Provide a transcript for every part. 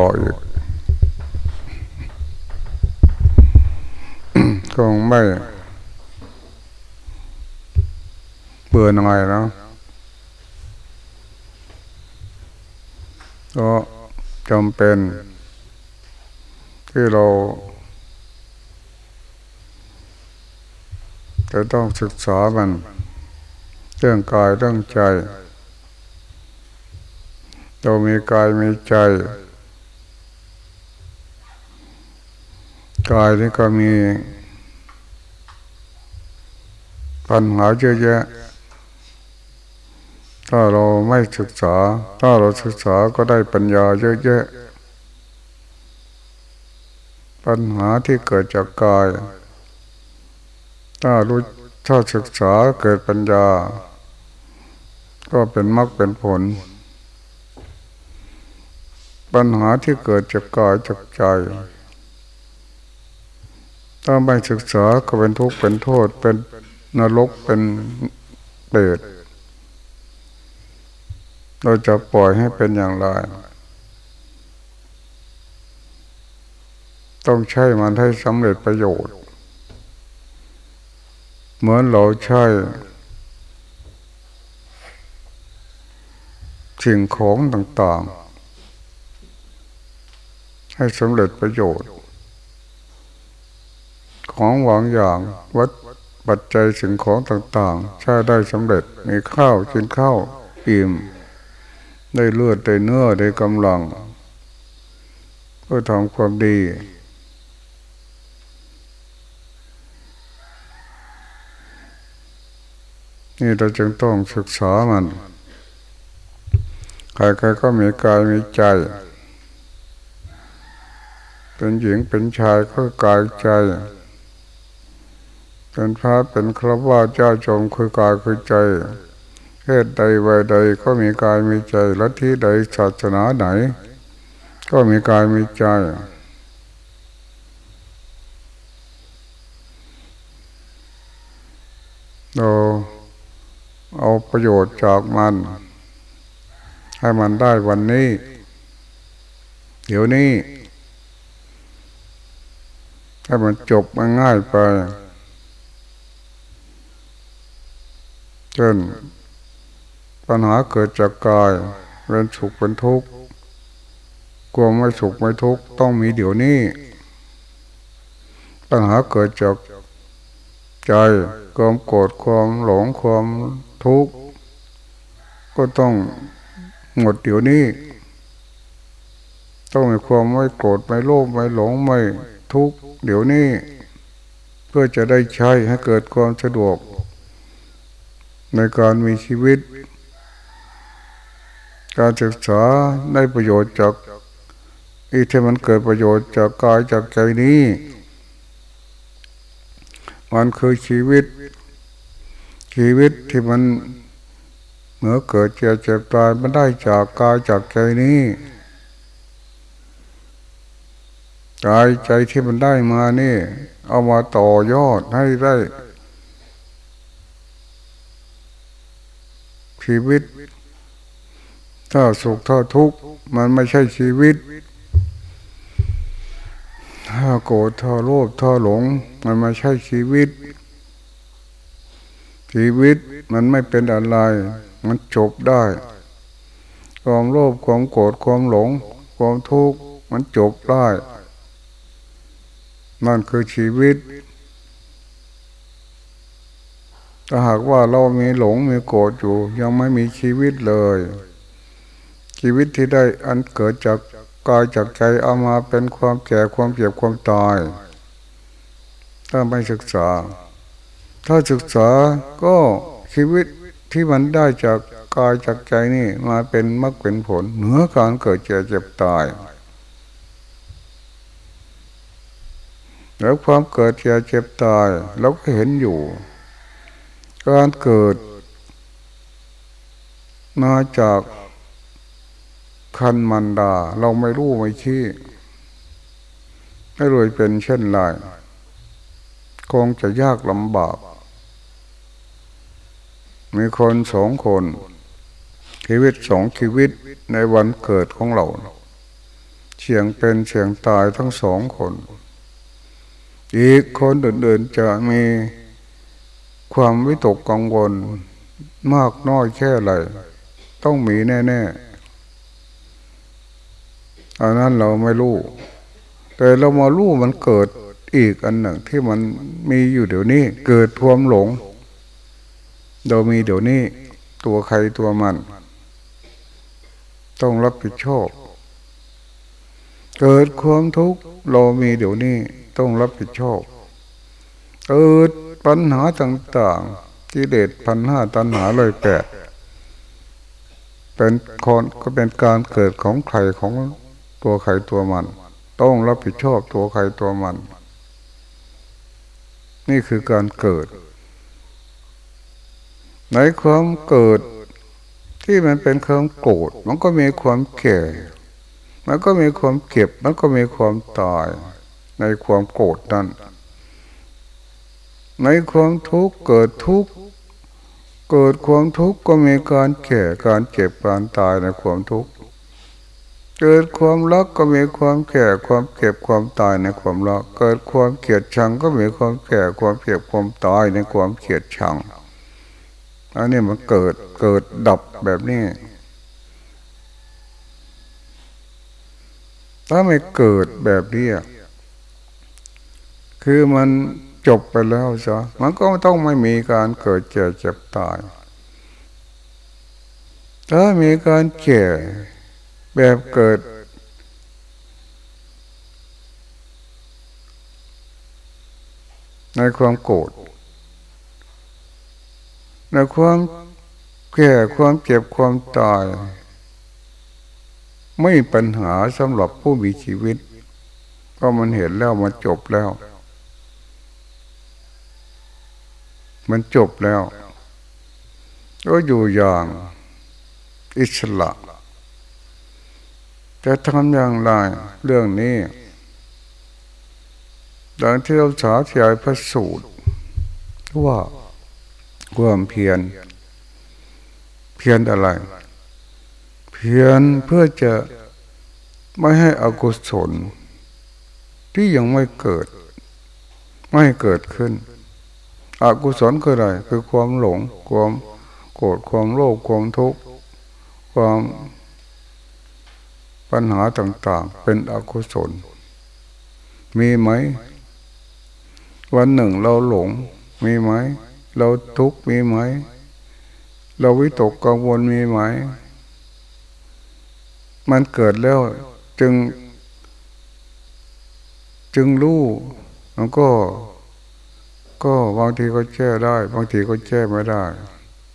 ต่ออีกคงไม่เบื่อหน่อยนะก็จำเป็น ที่เราจะต้องศึกษามัน เรื่องกายเรื่องใจ เรามีกายมีใจ กายนี่ก็มีปัญหาเยอะแยะ ถ้าเราไม่ศึกษา ถ้าเราศึกษาก็ได้ปัญญาเยอะแยะ ปัญหาที่เกิดจากกาย ถ้ารู้ถ้าศึกษาเกิดปัญญา ก็เป็นมรรคเป็นผล ปัญหาที่เกิดจากกายจากใจ ถ้าไม่ศึกษาก็เป็นทุกข์เป็นโทษ เป็นนรกเป็นเปรตเราจะปล่อยให้เป็นอย่างไร ต้องใช้มันให้สำเร็จประโยชน์ เหมือนเราใช้สิ่งของต่างๆ ให้สำเร็จประโยชน์ ของหวังอย่างวัดปัจจัยสิ่งของต่างๆ ใช้ได้สำเร็จมีข้าวกินข้าวอิ่ม ได้เลือดได้เนื้อได้กำลังเพื่อทำความดี นี่เราจึงต้องศึกษามันใครๆก็มีกายมีใจ เป็นหญิงเป็นชายก็กายใจ เป็นพระเป็นครบว่าเจ้าจงคือกายคือใจเพศใดวัยใดก็มีกายมีใจลัทธิใดศาสนาไหน ก็มีกายมีใจเราเอาประโยชน์จากมัน ให้มันได้วันนี้ เดี๋ยวนี้ให้มันจบง่ายไป เช่นปัญหาเกิดจากกายเป็นสุขเป็นทุกข์กลัวไม่สุขไม่ทุกข์ต้องมีเดี๋ยวนี้ ปัญหาเกิดจากใจความโกรธความหลงความทุกข์ก็ต้องหมดเดี๋ยวนี้ ต้องมีความไม่โกรธไม่โลภไม่หลงไม่ทุกข์เดี๋ยวนี้ เพื่อจะได้ใช้ให้เกิดความสะดวก ในการมีชีวิต การศึกษาได้ประโยชน์จากอีที่มันเกิดประโยชน์จากกายจากใจนี้ มันคือชีวิต ชีวิตที่มันเมื่อเกิดเจ็บเจ็บตายมันได้จากกายจากใจนี้กายใจที่มันได้มานี่ เอามาต่อยอดให้ได้ ชีวิต ถ้าสุขถ้าทุกข์มันไม่ใช่ชีวิต ถ้าโกรธถ้าโลภถ้าหลง มันไม่ใช่ชีวิต ชีวิตมันไม่เป็นอะไร มันจบได้ ความโลภความโกรธความหลง ความทุกข์มันจบได้นั่นคือชีวิต ถ้าหากว่าเรามีหลงมีโกรธอยู่ยังไม่มีชีวิตเลย ชีวิตที่ได้อันเกิดจากกายจากใจเอามาเป็นความแก่ความเจ็บความตาย ถ้าไม่ศึกษา ถ้าศึกษาก็ชีวิตที่มันได้จากกายจากใจนี่มาเป็นมรรคเป็นผล เหนือการเกิดเจ็บเจ็บตาย แล้วความเกิดเจ็บเจ็บตายเราก็เห็นอยู่ การเกิด มาจากคันมันดา เราไม่รู้ไม่ชี้ไม่รวยเป็นเช่นไรคงจะยากลำบาก มีคนสองคน ชีวิตสองชีวิตในวันเกิดของเราเฉียงเป็นเฉียงตายทั้งสองคน อีกคนอื่นๆจะมี ความวิตกกังวลมากน้อยแค่ไหนต้องมีแน่ๆอันนั้นเราไม่รู้ แต่เรามารู้มันเกิดอีกอันหนึ่งที่มันมีอยู่เดี๋ยวนี้ เกิดทวมหลง เรามีเดี๋ยวนี้ ตัวใครตัวมัน ต้องรับผิดชอบ เกิดความทุกข์เรามีเดี๋ยวนี้ ต้องรับผิดชอบ เกิด ปัญหาต่างๆกิเลสพันห้าตัณหาเลยแปดเป็นคนก็เป็นการเกิดของใครของตัวใครตัวมัน ต้องรับผิดชอบตัวใครตัวมัน นี่คือการเกิด ในความเกิดที่มันเป็นความโกรธมันก็มีความแก่ มันก็มีความเก็บ มันก็มีความตายในความโกรธนั้น ในความทุกข์เกิดทุกข์เกิดความทุกข์ก็มีการแก่การเจ็บการตายในความทุกข์เกิดความรักก็มีความแก่ความเก็บความตายในความรัก เกิดความเกลียดชังก็มีความแก่ความเก็บความตายในความเกลียดชังอันนี้มันเกิดเกิดดับแบบนี้ ถ้าไม่เกิดแบบนี้คือมัน จบไปแล้วจ้ะมันก็ต้องไม่มีการเกิดเจ็บเจ็บตาย ถ้ามีการเก่แบบเกิด ในความโกรธในความแก่ความเจ็บความตาย ไม่ปัญหาสำหรับผู้มีชีวิตเพราะมันเห็นแล้วมันจบแล้ว มันจบแล้ว ก็อยู่อย่างอิสระจะทำอย่างไรเรื่องนี้ดังที่เราสาธยายพระสูตรว่าความเพียร เพียรอะไร เพียรเพื่อจะไม่ให้อกุศลที่ยังไม่เกิด ไม่เกิดขึ้น อกุศลคืออะไร คือความหลง ความโกรธ ความโลภ ความทุกข์ ความปัญหาต่าง ๆ เป็นอกุศล มีไหม วันหนึ่งเราหลง มีไหม เราทุกข์ มีไหม เราวิตกกังวล มีไหม มันเกิดแล้วจึง จึงรู้มันก็ ก็บางทีก็แก้ได้ บางทีก็แก้ไม่ได้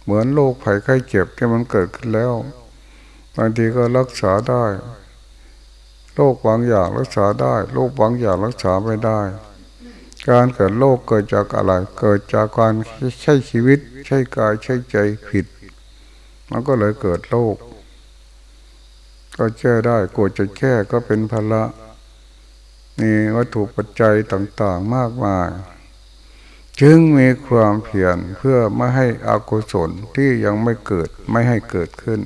เหมือนโรคไข้ไข้เจ็บที่มันเกิดขึ้นแล้ว บางทีก็รักษาได้โรคบางอย่างรักษาได้โรคบางอย่างรักษาไม่ได้ การเกิดโรคเกิดจากอะไร เกิดจากการใช้ชีวิต ใช้กายใช้ใจผิด มันก็เลยเกิดโรคก็แก้ได้กดจะแก้ก็เป็นภาระมีวัตถุปัจจัยต่าง ๆ มากมาย จึงมีความเพียรเพื่อไม่ให้อกุศลที่ยังไม่เกิดไม่ให้เกิดขึ้น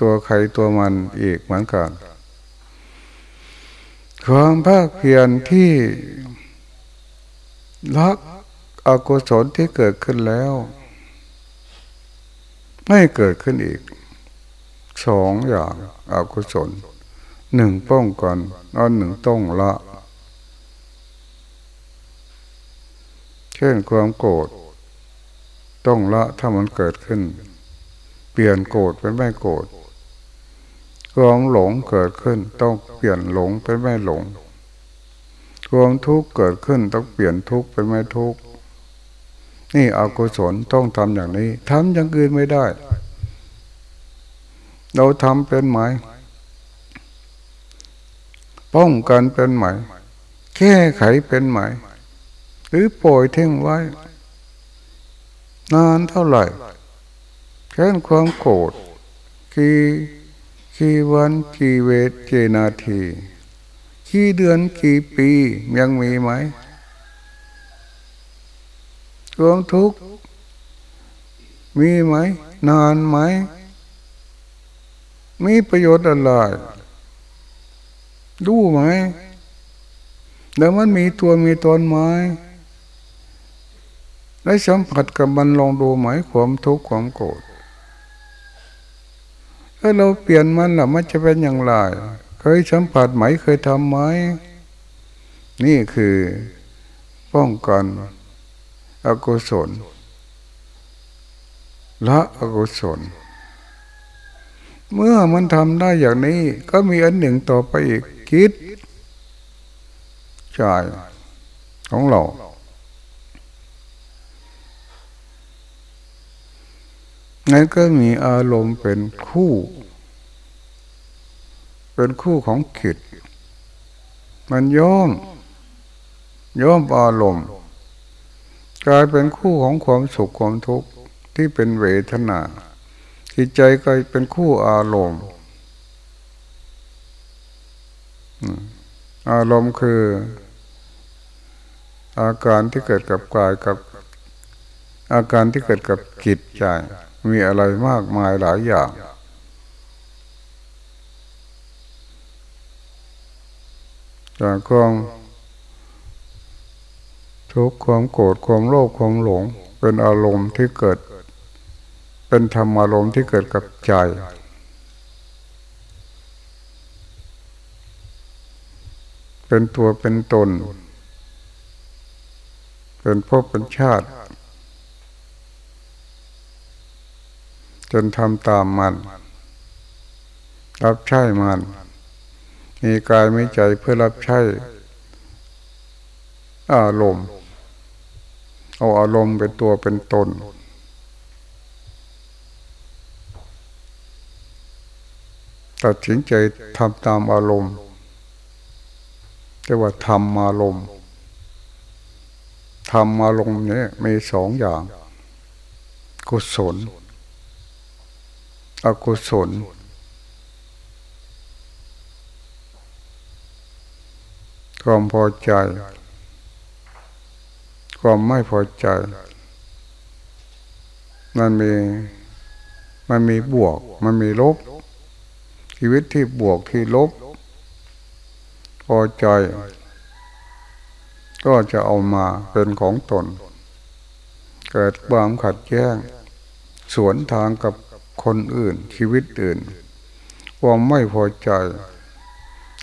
ตัวใครตัวมันอีกเหมือนกันความภาคเพียรที่ลักอกุศลที่เกิดขึ้นแล้ว ไม่เกิดขึ้นอีกสองอย่างอากุศลหนึ่งป้องกันอันหนึ่งต้องละ เช่นความโกรธต้องละถ้ามันเกิดขึ้น เปลี่ยนโกรธเป็นไม่โกรธความหลงเกิดขึ้น ต้องเปลี่ยนหลงเป็นไม่หลงความทุกข์เกิดขึ้นต้องเปลี่ยนทุกข์เป็นไม่ทุกข์นี่อกุศลต้องทำอย่างนี้ทำอย่างอื่นไม่ได้ เราทำเป็นไหมป้องกันเป็นไหมแก้ไขเป็นไหม รือปล่อยทิ้งไว้ นานเท่าไหร่แค่ความโกรธกี่กี่วันกี่เวทกี่นาทีกี่เดือนกี่ปียังมีไหมความทุกข์มีไหม นานไหม มีประโยชน์อะไรรู้ไหมแล้วมันมีตัวมีตนไหม ได้สัมผัสกับมันลองดูไหมความทุกข์ความโกรธถ้าเราเปลี่ยนมันล่ะมันจะเป็นอย่างไร เคยสัมผัสไหมเคยทำไหมนี่คือป้องกันอกุศลละอกุศล เมื่อมันทำได้อย่างนี้ ก็มีอันหนึ่งต่อไปอีกคิดใจของเรา นั่นก็มีอารมณ์เป็นคู่ เป็นคู่ของขิด มันย่อมย่อมอารมณ์กลายเป็นคู่ของความสุขความทุกข์ที่เป็นเวทนาจิตใจก็เป็นคู่อารมณ์อารมณ์คือ อาการที่เกิดกับกายกับ อาการที่เกิดกับจิตใจ มีอะไรมากมายหลายอย่าง จากความทุกข์ความโกรธความโลภความหลง เป็นอารมณ์ที่เกิด เป็นธรรมอารมณ์ที่เกิดกับใจเป็นตัวเป็นตน เป็นภพเป็นชาติ จนทำตามมัน รับใช้มัน มีกายไม่ใจเพื่อรับใช้อารมณ์เอาอารมณ์เป็นตัวเป็นตน ตัดสินใจทำตามอารมณ์เรียกว่าทำอารมณ์ทำอารมณ์นี้มีสองอย่าง กุศล อกุศล ความพอใจ ความไม่พอใจ มันมีมันมีบวก มันมีลบ ชีวิตที่บวกที่ลบ พอใจ ก็จะเอามาเป็นของตน เกิดความขัดแย้ง สวนทางกับ คนอื่น ชีวิตอื่นความไม่พอใจ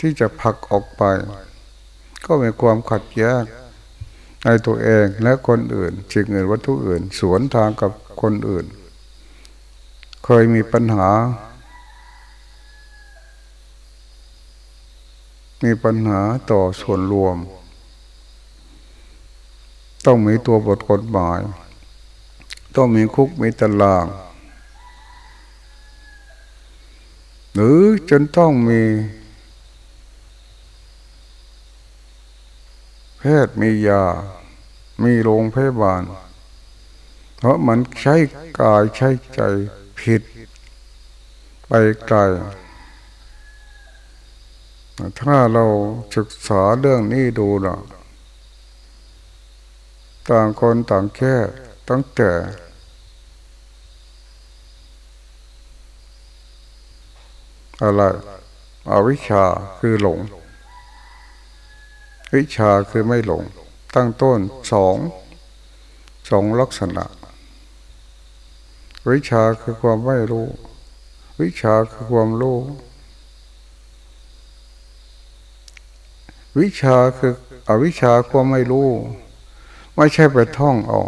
ที่จะผลักออกไป ก็มีความขัดแย้งในตัวเองและคนอื่นสิ่งอื่นวัตถุอื่น สวนทางกับคนอื่น เคยมีปัญหา มีปัญหาต่อส่วนรวม ต้องมีตัวบทกฎหมาย ต้องมีคุกมีตาราง หรือจนต้องมี แพทย์มียา มีโรงพยาบาล เพราะมันใช้กายใช้ใจผิด ไปไกลถ้าเราศึกษาเรื่องนี้ดูนะต่างคนต่างแค่ตั้งแต่ อะไรอวิชาคือหลง วิชาคือไม่หลง ตั้งต้นสองสองลักษณะ วิชาคือความไม่รู้ วิชาคือความรู้ วิชาคืออวิชาความไม่รู้ ไม่ใช่ไปท่องเอา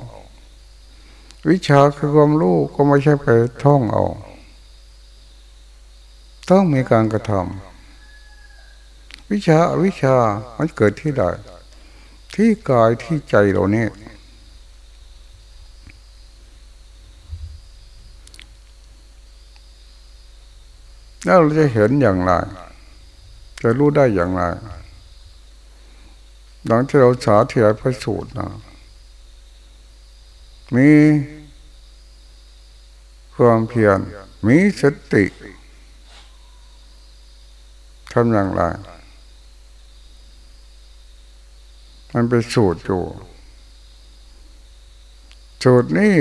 วิชาคือความรู้ก็ไม่ใช่ไปท่องเอา ต้องมีการกระทำวิชาวิชามันเกิดที่ใดที่กายที่ใจเราเนี่ยแล้วเราจะเห็นอย่างไร จะรู้ได้อย่างไร หลังที่เราสาธยายพระสูตรนะมีความเพียร มีสติ ทำอย่างไร มันเป็นสูตรอยู่ สูตรนี้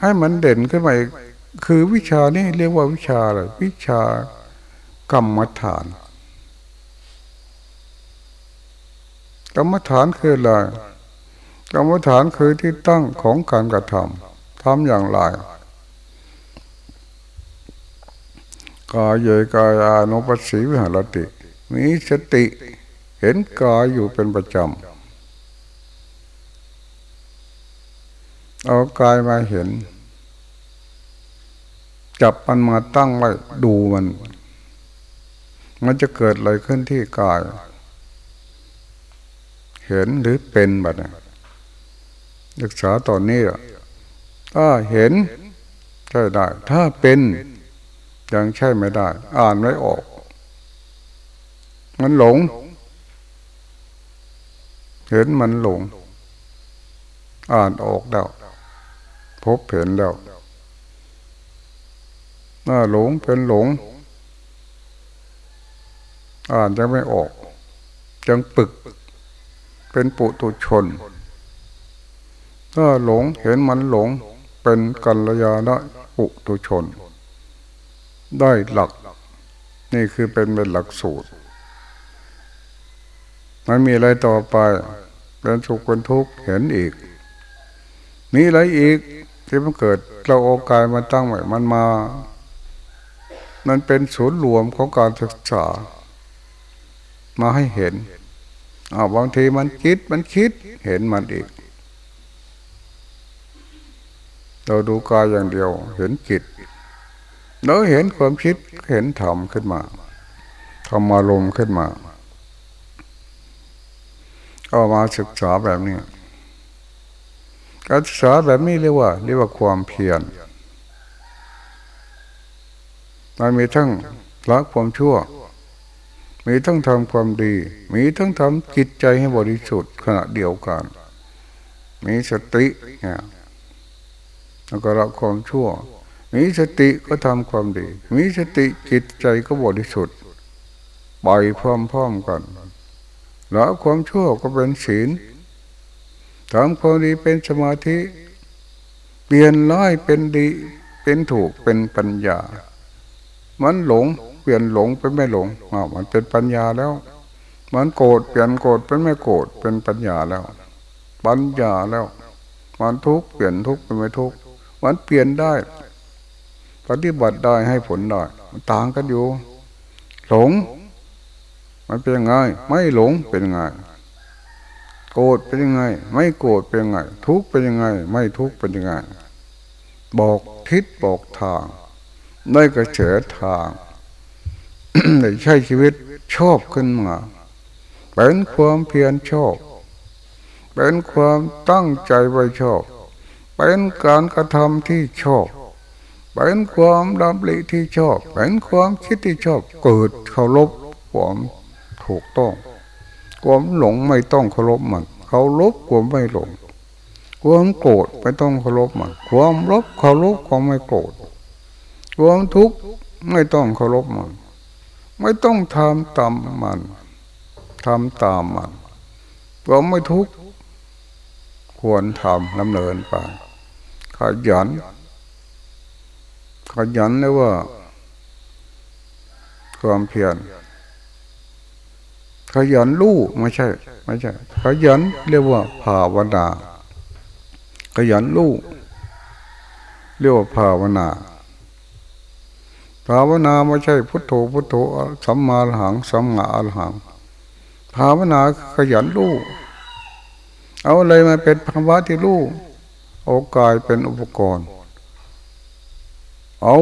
ให้มันเด่นขึ้นมาคือวิชานี่เรียกว่าวิชาอะไรวิชากรรมฐาน กรรมฐานคืออะไรกรรมฐานคือที่ตั้งของการกระทำทำอย่างไร กายเยกายานุปัสสีวิหารติ มีสติเห็นกายอยู่เป็นประจำ เอากายมาเห็น จับมันมาตั้งไว้ดูมัน มันจะเกิดอะไรขึ้นที่กาย เห็นหรือเป็นแบบนี้ศึกษาตอนนี้ถ้าเห็นใช่ได้ ถ้าเป็น ยังใช่ไม่ได้ อ่านไม่ออก มันหลง เห็นมันหลง อ่านออกแล้วพบเห็นแล้วน่าหลงเป็นหลง อ่านจะไม่ออกจังปึก เป็นปุตุชน ถ้าหลงเห็นมันหลง เป็นกัลยาณปุตุชน ได้หลัก นี่คือเป็นเป็นหลักสูตร มันมีอะไรต่อไปเป็นสุขเป็นทุกข์เห็นอีก มีอะไรอีกที่มันเกิดเราโอกายมาตั้งไว้มันมา มันเป็นศูนย์รวมของการศึกษา มาให้เห็นอาบางทีมันคิดมันคิดเห็นมันอีก เราดูกายอย่างเดียวเห็นจิต เราเห็นความคิดเห็นธรรมขึ้นมาธรรมารมขึ้นมา เอามาศึกษาแบบนี้ การศึกษาแบบนี้เรียกว่าเรียกว่าความเพียรมันมีทั้งละความชั่ว มีทั้งทำความดี มีทั้งทำจิตใจให้บริสุทธิ์ขณะเดียวกัน มีสติเนี่ยแล้วก็ละความชั่ว มีสติก็ทำความดี มีสติจิตใจก็บริสุทธิ์ปล่อยพร้อมๆกันล้วความชั่วก็เป็นศีลทำความดีเป็นสมาธิ เปลี่ยนร้ายเป็นดีเป็นถูกเป็นปัญญา มันหลงเปลี่ยนหลงเป็นไม่หลงอ่ามันเป็นปัญญาแล้ว มันโกรธเปลี่ยนโกรธเป็นไม่โกรธเป็นปัญญาแล้ว ปัญญาแล้ว มันทุกข์เปลี่ยนทุกข์เป็นไม่ทุกข์มันเปลี่ยนได้ ปฏิบัติได้ให้ผลได้มันต่างกันอยู่ หลง มันเป็นยังไง ไม่หลงเป็นยังไง โกรธเป็นยังไง ไม่โกรธเป็นยังไง ทุกข์เป็นยังไง ไม่ทุกข์เป็นยังไง บอกทิศบอกทางได้กระเฉดทางได้ใช้ชีวิตชอบขึ้นมาเป็นความเพียรชอบ เป็นความตั้งใจไว้ชอบ เป็นการกระทำที่ชอบ เป็นความดำริที่ชอบเป็นความคิดที่ชอบเกิดเคารพความถูกต้อง ความหลงไม่ต้องเคารพมันเคารพความไม่หลง ความโกรธไม่ต้องเคารพมันความลบเคารพความไม่โกรธความทุกข์ไม่ต้องเคารพมัน ไม่ต้องทำตามมันทำตามมันความไม่ทุกข์ควรทำดำเนินไปขยัน ขยันเรียกว่า ความเพียรขยันรู้ไม่ใช่ ไม่ใช่ ขยันเรียกว่าภาวนาขยันรู้เรียกว่าภาวนาภาวนาไม่ใช่พุทโธพุทโธสัมมาหังสัมมาอรหัง ภาวนาขยันรู้เอาอะไรมาเป็นภาวะที่รู้โอกายเป็นอุปกรณ์ เอา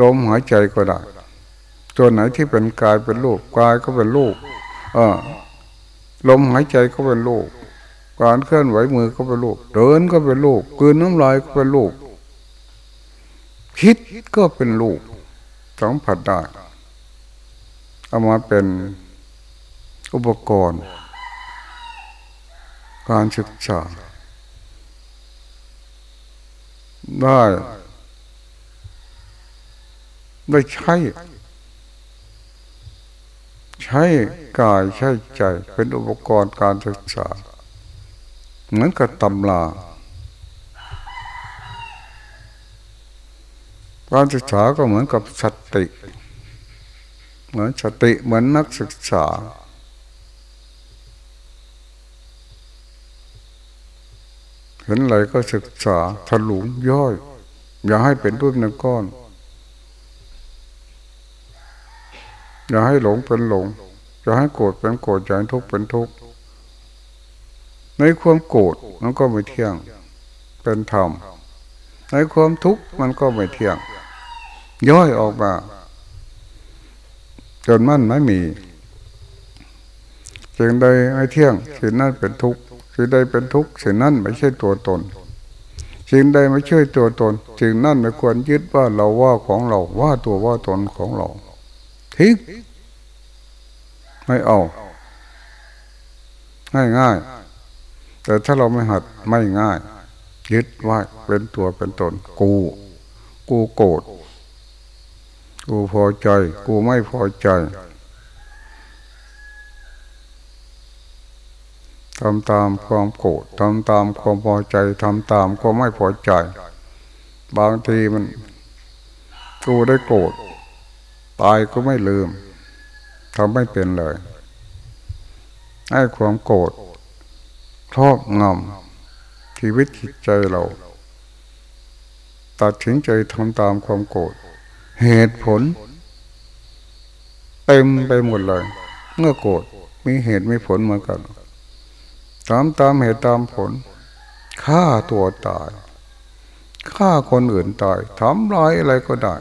ลมหายใจก็ได้ตัวไหนที่เป็นกายเป็นลูกกายก็เป็นลูกเออลมหายใจก็เป็นลูกการเคลื่อนไหวมือก็เป็นลูกเดินก็เป็นลูกกืนน้ำลายก็เป็นลูกคิดก็เป็นลูกสัมผัสได้เอามาเป็นอุปกรณ์ การศึกษา ได้ได้ใช้ ใช้กายใช้ใจ เป็นอุปกรณ์การศึกษา เหมือนกับตำราการศึกษาก็เหมือนกับสติ เหมือนสติเหมือนนักศึกษา ห็นอะไรก็ศึกษาถลุงย่อย อย่าให้เป็นรูปหนึ่งก้อน อย่าให้หลงเป็นหลง อย่าให้โกรธเป็นโกรธอย่าให้ทุกข์เป็นทุกข์ในความโกรธมันก็ไม่เที่ยง เป็นธรรมในความทุกข์มันก็ไม่เที่ยง ย่อยออกมา จนมั่นไม่มีสิ่งใดไม่เที่ยงสิ่งนั้นเป็นทุกข์ สิ่งใดเป็นทุกข์สิ่งนั้นไม่ใช่ตัวตนสิ่งใดไม่ใช่ตัวตนสิ่งนั้นไม่ควรยึดว่าเราว่าของเราว่าตัวว่าตนของเราทิ้งไม่เอา ง่ายง่ายแต่ถ้าเราไม่หัดไม่ง่าย ยึดว่าเป็นตัวเป็นตน กู กูโกรธกูพอใจ กูไม่พอใจ ทำตามความโกรธทำตามความพอใจทำตามความไม่พอใจ บางทีมันกูได้โกรธตายก็ไม่ลืมทำไม่เป็นเลย ให้ความโกรธครอบงำชีวิตจิตใจเราตัดสินใจทำตามความโกรธเหตุผล เต็มไปหมดเลย เมื่อโกรธมีเหตุมีผลเหมือนกัน ตามตามเหตุตามผลฆ่าตัวตายฆ่าคนอื่นตายทำร้ายอะไรก็ได้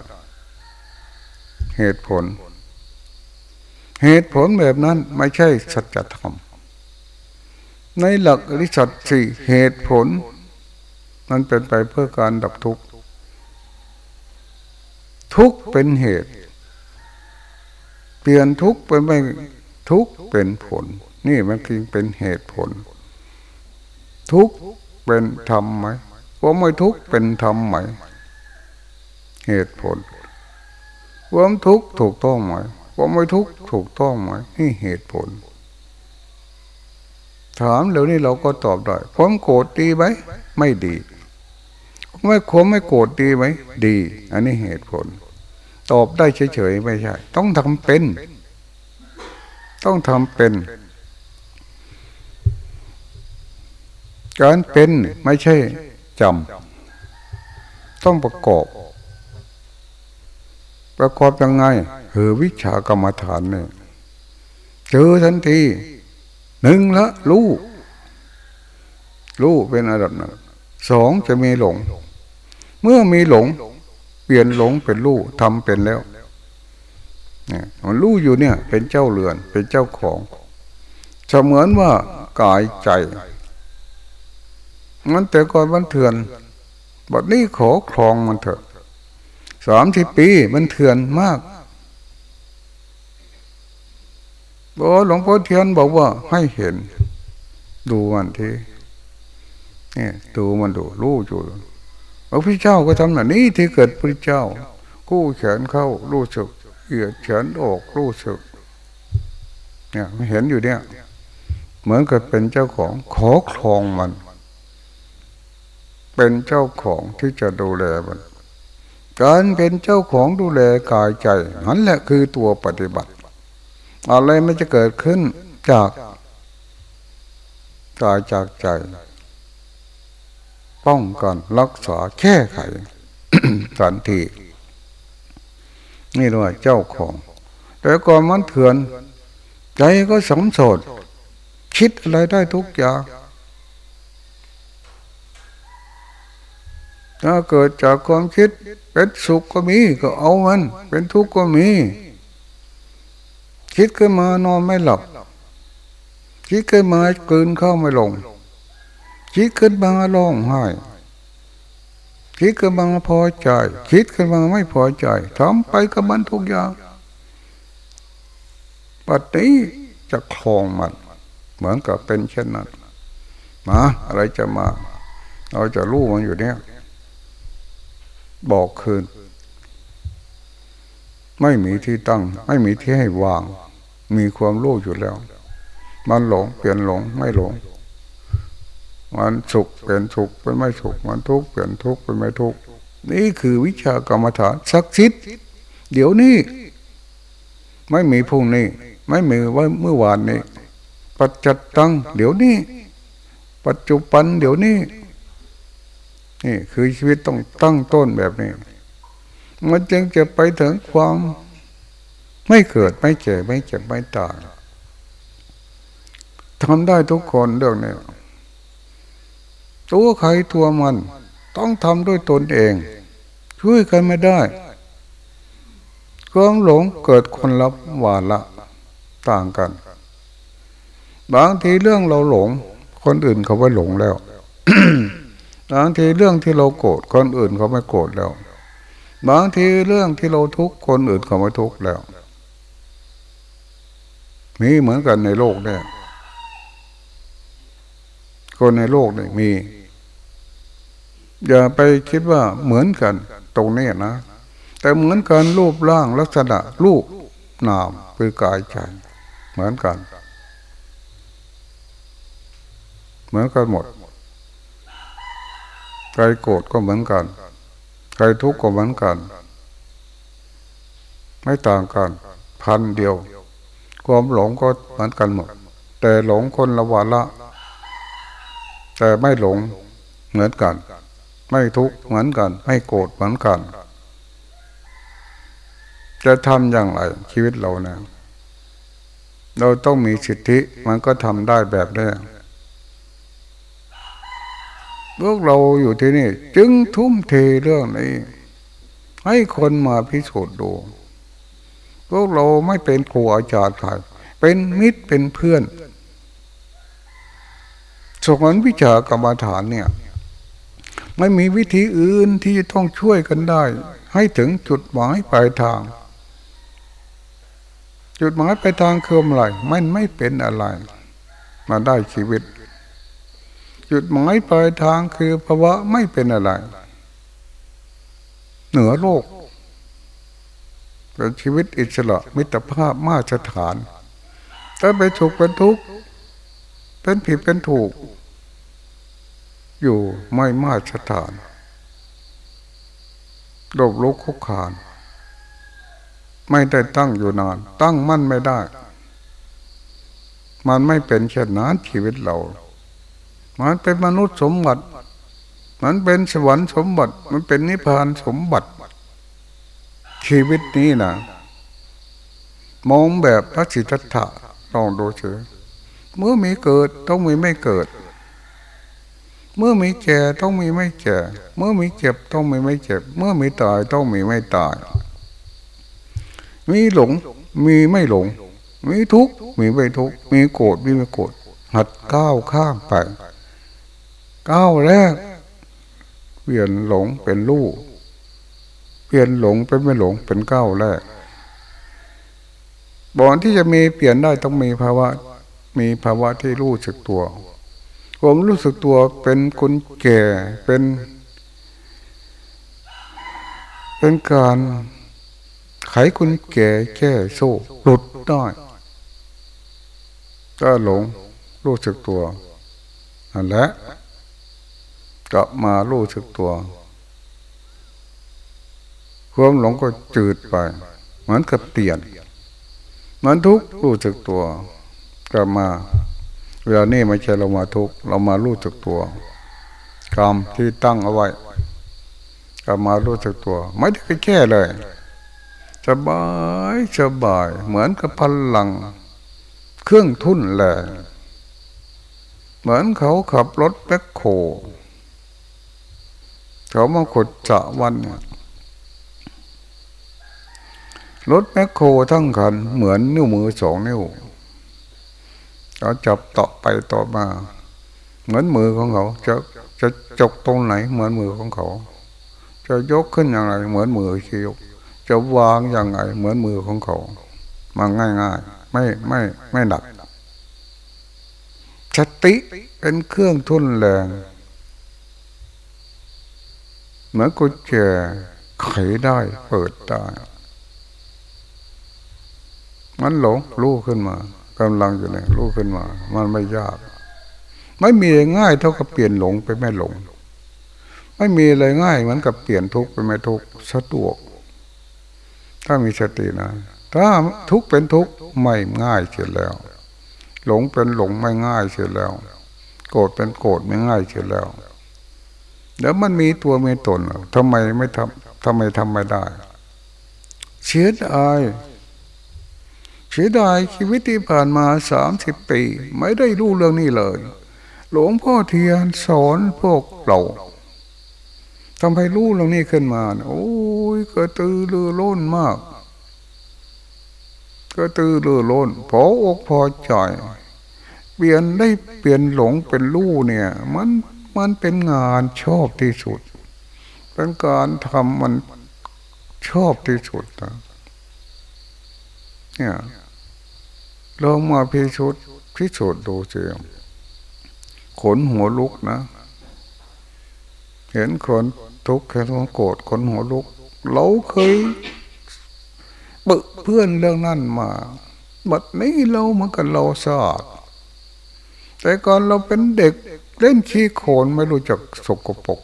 เหตุผล เหตุผลแบบนั้นไม่ใช่สัจธรรมในหลักอริสัตสี่เหตุผล มันเป็นไปเพื่อการดับทุกข์ ทุกเป็นเหตุ เปลี่ยนทุกเป็นไม่ทุกเป็นผล นี่มันคือเป็นเหตุผล ทุกเป็นธรรมไหมว่าไม่ทุกเป็นธรรมไหม เหตุผลว่าทุกถูกต้องไหมว่าไม่ทุกถูกต้องไหมนี่เหตุผล ถามเดี๋ยวนี้เราก็ตอบได้ความโกรธดีไหมไม่ดีไม่ขมไม่โกรธดีไหมดี อันนี้เหตุผล ตอบได้เฉยๆไม่ใช่ ต้องทำเป็น ต้องทำเป็น การเป็นไม่ใช่จำต้องประกอบ ประกอบยังไงคือวิชากรรมฐานเนี่ยเจอทันทีหนึ่งละรู้รู้เป็นอันดับหนึ่งสองจะมีหลง เมื่อมีหลง เปลี่ยนหลงเป็นรู้ทำเป็นแล้วเนี่ยมันรู้อยู่เนี่ย เป็นเจ้าเรือนเป็นเจ้าของเสมือนว่ากายใจ มันแต่ก่อนมันเถื่อนบัดนี้ขอครองมันเถอะสามสิบปีมันเถื่อนมากบอหลวงพ่อเทียนบอกว่าให้เห็น ดูมันทีนี่ดูมันดูรู้อยู่พระพุทธเจ้าก็ทำแบบนี้ที่เกิดพระเจ้า กู้แขนเข้ารู้สึกเหยียดแขนออกรู้สึก เนี่ยเห็นอยู่เนี่ย เหมือนกับเป็นเจ้าของขอครองมัน เป็นเจ้าของที่จะดูแลมันการเป็นเจ้าของดูแลกายใจนั่นแหละคือตัวปฏิบัติ อะไรไม่จะเกิดขึ้นจากกายจากใจ ป้องกันรักษาแก้ไขสันทีนี่เรียกว่าเจ้าของ แต่ก่อนมันเถื่อน ใจก็สมสดคิดอะไรได้ทุกอย่าง ถ้าเกิดจากความคิด เป็นสุขก็มีก็เอามัน เป็นทุกข์ก็มี คิดขึ้นมานอนไม่หลับ คิดขึ้นมากืนเข้าไม่ลง คิดขึ้นมาร้องไห้คิดขึ้นมาพอใจ คิดขึ้นมาไม่พอใจทำไปกับมันทุกอย่างปัจนี้จะคลองมันเหมือนกับเป็นเช่นนั้นมาอะไรจะมา เราจะรู้มันอยู่เนี่ย บอกคืน ไม่มีที่ตั้ง ไม่มีที่ให้วาง มีความรู้อยู่แล้ว มันหลงเปลี่ยนหลงไม่หลง มันสุขเป็นสุขเป็นไม่สุข มันทุกข์เป็นทุกข์เป็นไม่ทุกข์นี่คือวิชากรรมฐานศักดิ์สิทธิ์เดี๋ยวนี้ ไม่มีพรุ่งนี้ ไม่มีว่าเมื่อวานนี้ ปัจจัตตังเดี๋ยวนี้ ปัจจุบันเดี๋ยวนี้ นี่คือชีวิตต้องตั้งต้นแบบนี้ มันจึงจะไปถึงความไม่เกิดไม่เจ็บไม่เจ็บไม่ตายทำได้ทุกคนเรื่องนี้ตัวใครตัวมัน ต้องทำด้วยตนเอง ช่วยกันไม่ได้ความหลงเกิดคนละวาละต่างกัน บางทีเรื่องเราหลง คนอื่นเขาไม่หลงแล้ว บางทีเรื่องที่เราโกรธคนอื่นเขาไม่โกรธแล้ว บางทีเรื่องที่เราทุกข์คนอื่นเขาไม่ทุกข์แล้วมีเหมือนกันในโลกเนี่ยคนในโลกเนี่ยมี อย่าไปคิดว่าเหมือนกัน ตรงนี้นะ แต่เหมือนกันรูปร่างลักษณะรูปนามคือกายใจเหมือนกัน เหมือนกันหมด ครโกรธก็เหมือนกัน ใครทุกข์ก็เหมือนกัน ไม่ต่างกัน พันเดียว ความหลงก็เหมือนกันหมด แต่หลงคนละวาละ แต่ไม่หลงเหมือนกัน ไม่ทุกข์เหมือนกัน ไม่โกรธเหมือนกัน จะทำอย่างไรชีวิตเราเนี่ยเราต้องมีสิทธิมันก็ทำได้แบบนี้ พวกเราอยู่ที่นี่ จึงทุ่มเทเรื่องนี้ ให้คนมาพิสูจน์ดูพวกเราไม่เป็นครูอาจารย์ใครเป็นมิตรเป็นเพื่อนสอนวิชากรรมฐานเนี่ย ไม่มีวิธีอื่นที่จะต้องช่วยกันได้ ให้ถึงจุดหมายปลายทาง จุดหมายปลายทางคืออะไรมันไม่เป็นอะไร มาได้ชีวิต จุดหมายปลายทางคือภาวะไม่เป็นอะไร เหนือโลกเป็นชีวิตอิสระมิตรภาพมาตรฐาน ถ้าไปถูกเป็นทุกข์เป็นผิดเป็นถูก อยู่ไม่มาตรฐานโลบลุกคุกขาน ไม่ได้ตั้งอยู่นาน ตั้งมั่นไม่ได้ มันไม่เป็นเช่นนั้นชีวิตเรา มันเป็นมนุษย์สมบัติ มันเป็นสวรรค์สมบัติ มันเป็นนิพพานสมบัติ ชีวิตนี้นะมองแบบพระสิทธัตถะลองดูเฉยเมื่อมีเกิดต้องมีไม่เกิด เมื่อมีแก่ต้องมีไม่แก่ เมื่อมีเจ็บต้องมีไม่เจ็บ เมื่อมีตายต้องมีไม่ตาย มีหลงมีไม่หลง มีทุกข์มีไม่ทุกข์ มีโกรธมีไม่โกรธหัดก้าวข้างไป ก้าวแรก เปลี่ยนหลงเป็นลูกเปลี่ยนหลงเป็นไม่หลงเป็นก้าวแรกบอนที่จะมีเปลี่ยนได้ต้องมีภาวะ มีภาวะที่รู้สึกตัวผมรู้สึกตัวเป็นคนแก่เป็น เป็นการไขคนแก่แก้โซ่หลุดได้ก็หลงรู้สึกตัวนั่นแหละ กลับมารู้สึกตัวความหลงก็จืดไป เหมือนกับเตียนเหมือนทุกรู้สึกตัวกลับมา เวลานี้ไม่ใช่เรามาทุกเรามารู้จักตัวกรรมที่ตั้งเอาไว้กลับมารู้จักตัว ไม่ได้ไปแค่เลยสบายสบาย เหมือนกับพลัง เครื่องทุ่นแรงเหมือนเขาขับรถแบ็คโค เขามาขุดจะวันรถแมคโครทั้งคันเหมือนนิ้วมือสองนิ้วเขาจับต่อไปต่อมา เหมือนมือของเขาจะจะจกตรงไหน เหมือนมือของเขา จะยกขึ้นอย่างไร เหมือนมือที่ยก จะวางอย่างไร เหมือนมือของเขามาง่ายๆไม่ไม่ไม่หนักสติเป็นเครื่องทุนแรง เหมือนกุญแจไขได้เปิดได้มันหลงรู้ขึ้นมากำลังอยู่เนี่ยรู้ขึ้นมา มันไม่ยาก ไม่มีง่ายเท่ากับเปลี่ยนหลงไปไม่หลง ไม่มีอะไรง่ายเหมือนกับเปลี่ยนทุกข์ไปไม่ทุกข์สะดวก ถ้ามีสตินะ ถ้าทุกข์เป็นทุกข์ไม่ง่ายเสียแล้ว หลงเป็นหลงไม่ง่ายเสียแล้ว โกรธเป็นโกรธไม่ง่ายเสียแล้ว เดี๋ยวมันมีตัวมีตนทำไมไม่ทำทำไมทำไม่ได้ เสียดายเสียดายชีวิตที่ผ่านมาสามสิบปี ไม่ได้รู้เรื่องนี้เลย หลวงพ่อเทียนสอนพวกเราทำให้รู้เรื่องนี้ขึ้นมา โอ้ยกระตือรือร้นมากกระตือรือร้นพออกพอใจเปลี่ยนได้เปลี่ยนหลงเป็นรู้เนี่ย มัน มันเป็นงานชอบที่สุด เป็นการทำมันชอบที่สุดนะเนี่ยลองมาพิสูจน์พิสูจน์ดูเสียขนหัวลุกนะ เห็นคนทุกข์แค่ต้องโกรธคนหัวลุก เราเคยบึกเพื่อนเรื่องนั้นมาบัดนี้เราเหมือนกันเราสาดแต่ก่อนเราเป็นเด็ก เล่นขี้โคลนไม่รู้จักสกปรก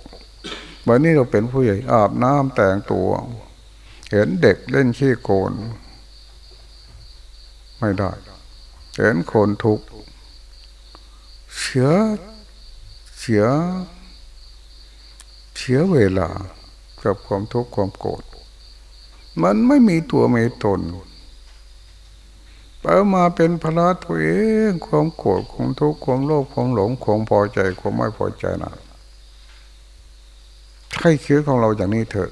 วันนี้เราเป็นผู้ใหญ่อาบน้ำแต่งตัว เห็นเด็กเล่นขี้โคลนไม่ได้ เห็นคนทุกข์เสียเสียเสียเวลากับความทุกข์ความโกรธมันไม่มีตัวไม่ตน เอามาเป็นพระตัวเองความโกรธความทุกข์ความโลภความหลงความพอใจความไม่พอใจนะให้คิดของเราอย่างนี้เถอะ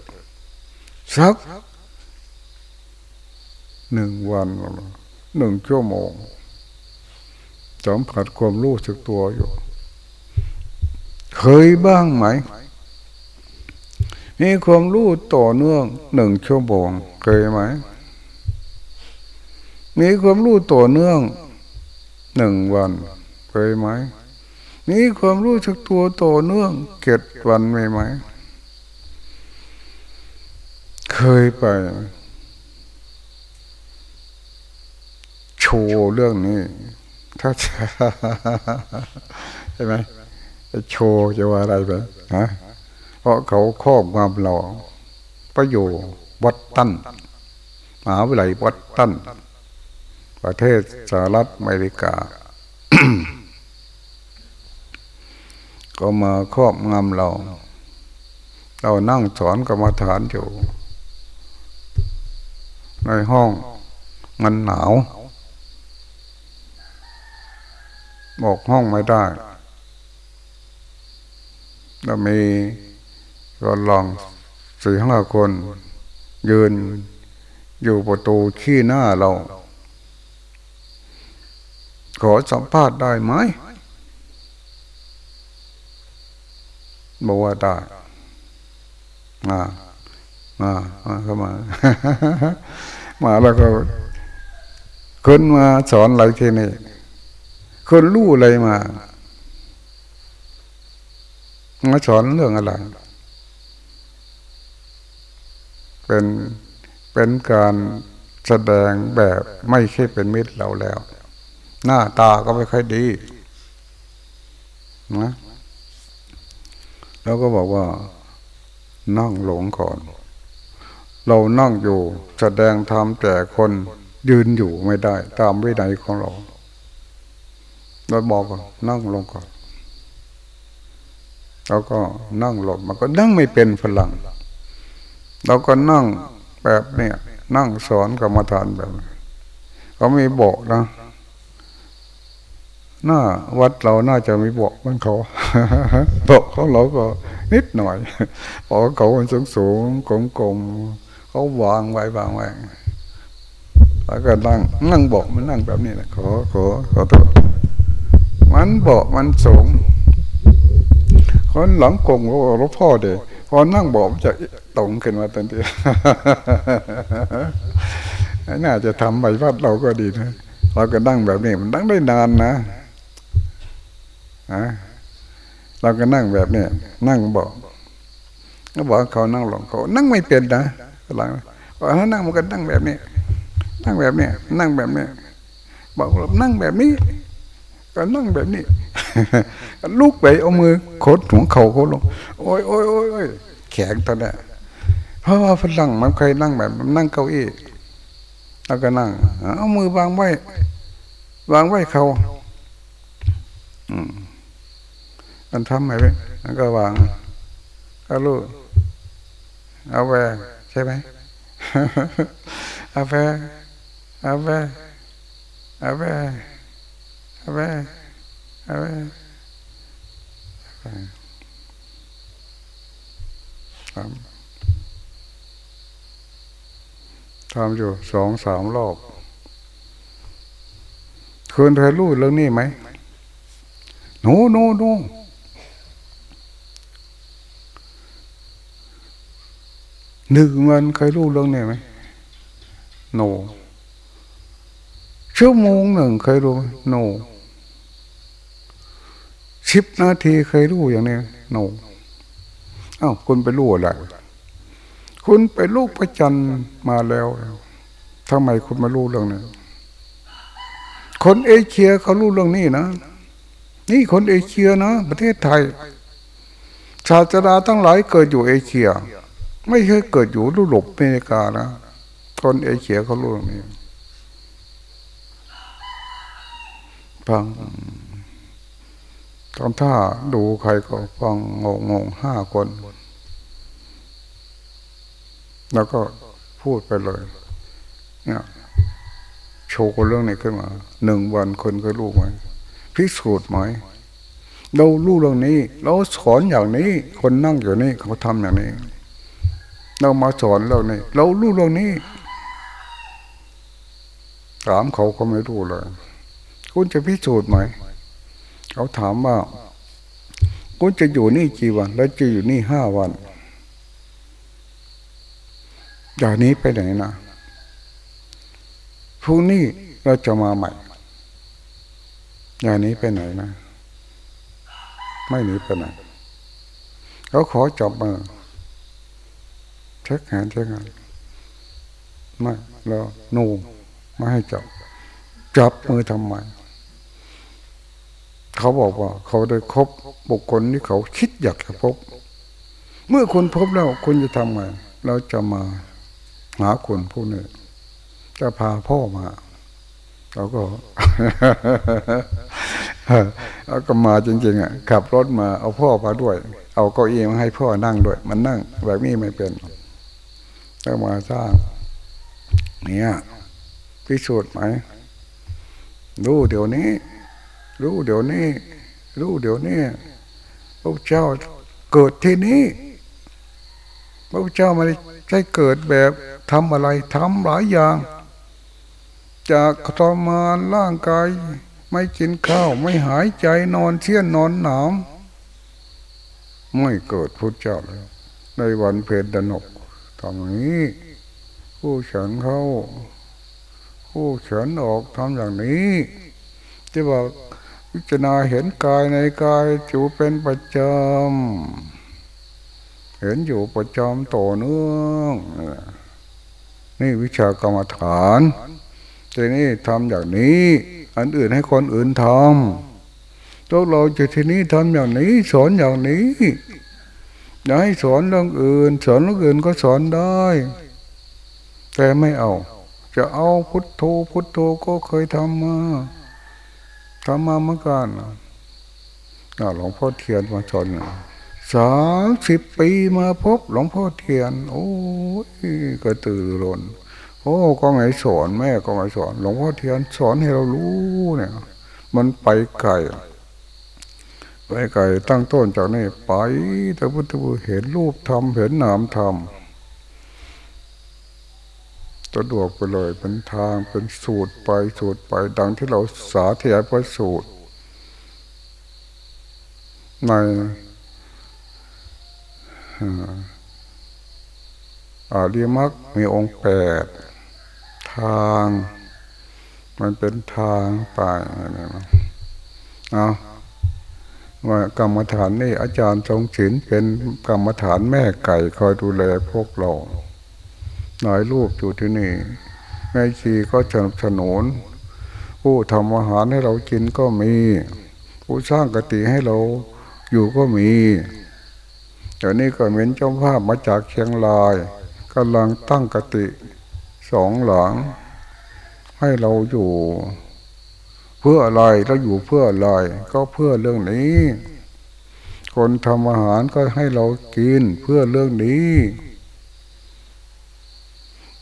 สักหนึ่งวันหนึ่งชั่วโมงสัมผัสความรู้สึกตัวอยู่ เคยบ้างไหม มีความรู้ต่อเนื่องหนึ่งชั่วโมงเคยไหม มีความรู้ต่อเนื่องหนึ่งวันเคยไหมมีความรู้สึกตัวต่อเนื่องเก็ดวันไหมไหม เคยไป โชว์เรื่องนี้ ถ้าใช่ไหมโชว์จะว่าอะไรไปฮะเพราะเขาครอบงำเราประโยชน์วัดตั้นมหาวิทยาลัยวัดตั้น ประเทศสหรัฐอเมริกา ก็มาครอบงำเรา เรานั่งสอนกรรมฐานอยู่ ในห้องมันหนาวบอกห้องไม่ได้แล้วมีก็ลองสี่ห้าคน ยืนอยู่ประตูขี้หน้าเรา ขอสัมภาษณ์ได้ไหมบอกว่าได้มามามาเข้ามา มาแล้วก็คนมาสอนอะไรที่นี่คนรู้อะไรมามาสอนเรื่องอะไร เป็นเป็นการแสดงแบบไม่ใช่เป็นมิตรเราแล้ว หน้าตาก็ไม่ค่อยดีนะแล้วก็บอกว่านั่งหลงก่อน เรานั่งอยู่แสดงธรรมแต่คนยืนอยู่ไม่ได้ ตามวินัยของเราเราบอกก่อนนั่งลงก่อนเราก็นั่งหลบมันก็นั่งไม่เป็นฝรั่งเราก็นั่งแบบเนี้ยนั่งสอนกรรมฐานแบบเขามีบอกนะ หน้าวัดเราน่าจะมีบอกมันเขาบอกของเราก็นิดหน่อยบอกเขามันสูงสูงกลมกลมเขาวางไว้วางไว้แล้วก็นั่งนั่งบอกมันนั่งแบบนี้นะขอขอขอตัวมันบอกมันสูงคนหลังกงว่าหลวงพ่อเด็กพอนั่งบอกจะตรงขึ้นมาทันทีน่าจะทำใบวัดเราก็ดีนะเราก็นั่งแบบนี้มันนั่งได้นานนะ เราก็นั่งแบบนี้นั่งบอกก็บอกเขานั่งหลงเขานั่งไม่เป็นนะหลังบอกถ้านั่งมันก็นั่งแบบนี้ นั่งแบบนี้นั่งแบบนี้บอกนั่งแบบนี้ ก็นั่งแบบนี้ลุกไปเอามือโคดหัวเข่าโคดลงโอ้ยโอ้ยโอ้ยแข็งตอนนี้เพราะว่าฝรั่งมันเคยนั่งแบบนั่งเก้าอี้แล้วก็นั่ง เอามือวางไว้ วางไว้เขาอืม มันทำไงไปแล้วก็วางก็รู้เอาไปใช่ไหมเอาไปเอาไปเอาไปเอาไปเอาไปทำทำอยู่สองสามรอบคืนเคยรู้เรื่องนี้ไหมหนูหนูหนู หนึ่งวันเคยรู้เรื่องนี้ไหมโน ชั่วโมงหนึ่งเคยรู้โนสิบนาทีเคยรู้อย่างนี้โนอ้าวคุณไปรู้อะไรคุณไปลูกพระจันทร์มาแล้วทำไมคุณมารู้เรื่องนี้คนเอเชียเขารู้เรื่องนี้นะนี่คนเอเชียนะ ประเทศไทย ชาติราทั้งหลายเกิดอยู่เอเชีย ไม่เคยเกิดอยู่ยุโรปอเมริกานะคนเอเชียเขารู้เรื่องนี้ฟังตอนถ้าดูใครก็ฟังงงงห้าคน แล้วก็พูดไปเลย เนี่ยโชว์เรื่องนี้ขึ้นมาหนึ่งวันคนเคยรู้ไหมพิสูจน์ไหมเรารู้เรื่องนี้ เราสอนอย่างนี้ คนนั่งอยู่นี่เขาทำอย่างนี้ เรามาสอนเรื่องนี้เรารู้เรื่องนี้ถามเขาก็ไม่รู้เลย คุณจะพิสูจน์ไหม เขาถามว่า คุณจะอยู่นี่กี่วัน แล้วจะอยู่นี่ห้าวันจากนี้ไปไหนนะพรุ่งนี้เราจะมาใหม่อย่างนี้ไปไหนนะ ไม่หนีไปไหน เขาขอจับมือ เช็คงานเช็คงานไม่เราโน่ไม่ให้จับ จับมือทำไมเขาบอกว่า เขาได้คบบุคคลที่เขาคิดอยากจะพบ เมื่อคุณพบแล้วคุณจะทำไงเราจะมาหาคนผู้นี้จะพาพ่อมาเราก็เราก็มาจริงๆอะขับรถมาเอาพ่อมาด้วย เอาเก้าอี้มาให้พ่อนั่งด้วย มันนั่ง แบบนี้ไม่เป็น ต้องมาสร้างเนี่ยพิสูจน์ไหมรู้เดี๋ยวนี้ รู้เดี๋ยวนี้ รู้เดี๋ยวนี้พระเจ้าเกิดที่นี้พระเจ้าไม่ใช่เกิดแบบทำอะไรทำหลายอย่าง จากทรมานร่างกายไม่กินข้าวไม่หายใจนอนเชี่ยนนอนหนาวไม่เกิดพุทธเจ้าแล้วในวันเพลดนก ทำอย่างนี้ ผู้เฉินเข้าผู้เฉินออกทำอย่างนี้ที่บอกพิจารณาเห็นกายในกายจูเป็นประจำเห็นอยู่ประจำต่อเนื่องนี่วิชากรรมฐานทีนี้ทำอย่างนี้ อันอื่นให้คนอื่นทำตัวเราจะทีนี้ทำอย่างนี้สอนอย่างนี้ อย่าให้สอนเรื่องอื่น สอนเรื่องอื่นก็สอนได้ แต่ไม่เอา จะเอาพุทโธพุทโธก็เคยทำมาทำมาเมื่อกันหลวงพ่อเทียนมาสอนสามสิบปีมาพบหลวงพ่อเทียน โอ้ยกระตือรือร้นโอ้ก็ไม่สอนแม่ก็ไม่สอน หลวงพ่อเทียนสอนให้เรารู้เนี่ย มันไปไกล ไปไกลตั้งต้นจากนี้ไปแต่พุทธบุเห็นรูปธรรมเห็นนามธรรมสะดวกไปเลยเป็นทางเป็นสูตรไปสูตรไปดังที่เราสาธยายพระสูตร ในอาริมักมีองค์แปดทาง มันเป็นทางไปนะเอา ว่ากรรมฐานนี่อาจารย์ทรงศิลเป็นกรรมฐานแม่ไก่คอยดูแลพวกเราหลายรูปอยู่ที่นี่แม่ชีก็สนับสนุนผู้ทำอาหารให้เรากินก็มี ผู้สร้างกติให้เราอยู่ก็มีเดี๋ยวนี้ก็เป็นเจ้าภาพมาจากเชียงรายกำลังตั้งกติสองหลัง ให้เราอยู่ เพื่ออะไรเราอยู่เพื่ออะไรก็เพื่อเรื่องนี้ คนทำอาหารก็ให้เรากินเพื่อเรื่องนี้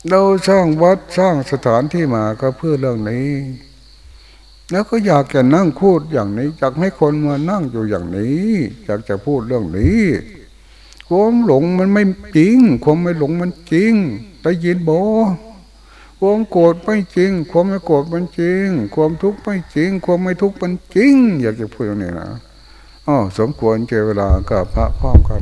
เราสร้างวัดสร้างสถานที่มาก็เพื่อเรื่องนี้ แล้วก็อยากจะนั่งพูดอย่างนี้อยากให้คนมานั่งอยู่อย่างนี้อยากจะพูดเรื่องนี้ความหลงมันไม่จริงความไม่หลงมันจริงได้ยินบ ความโกรธไม่จริง ความไม่โกรธมันจริง ความทุกข์ไม่จริง ความไม่ทุกข์มันจริง อยากจะพูดอย่างนี้นะอ๋อสมควรเจเวลากับพระพร้อมกัน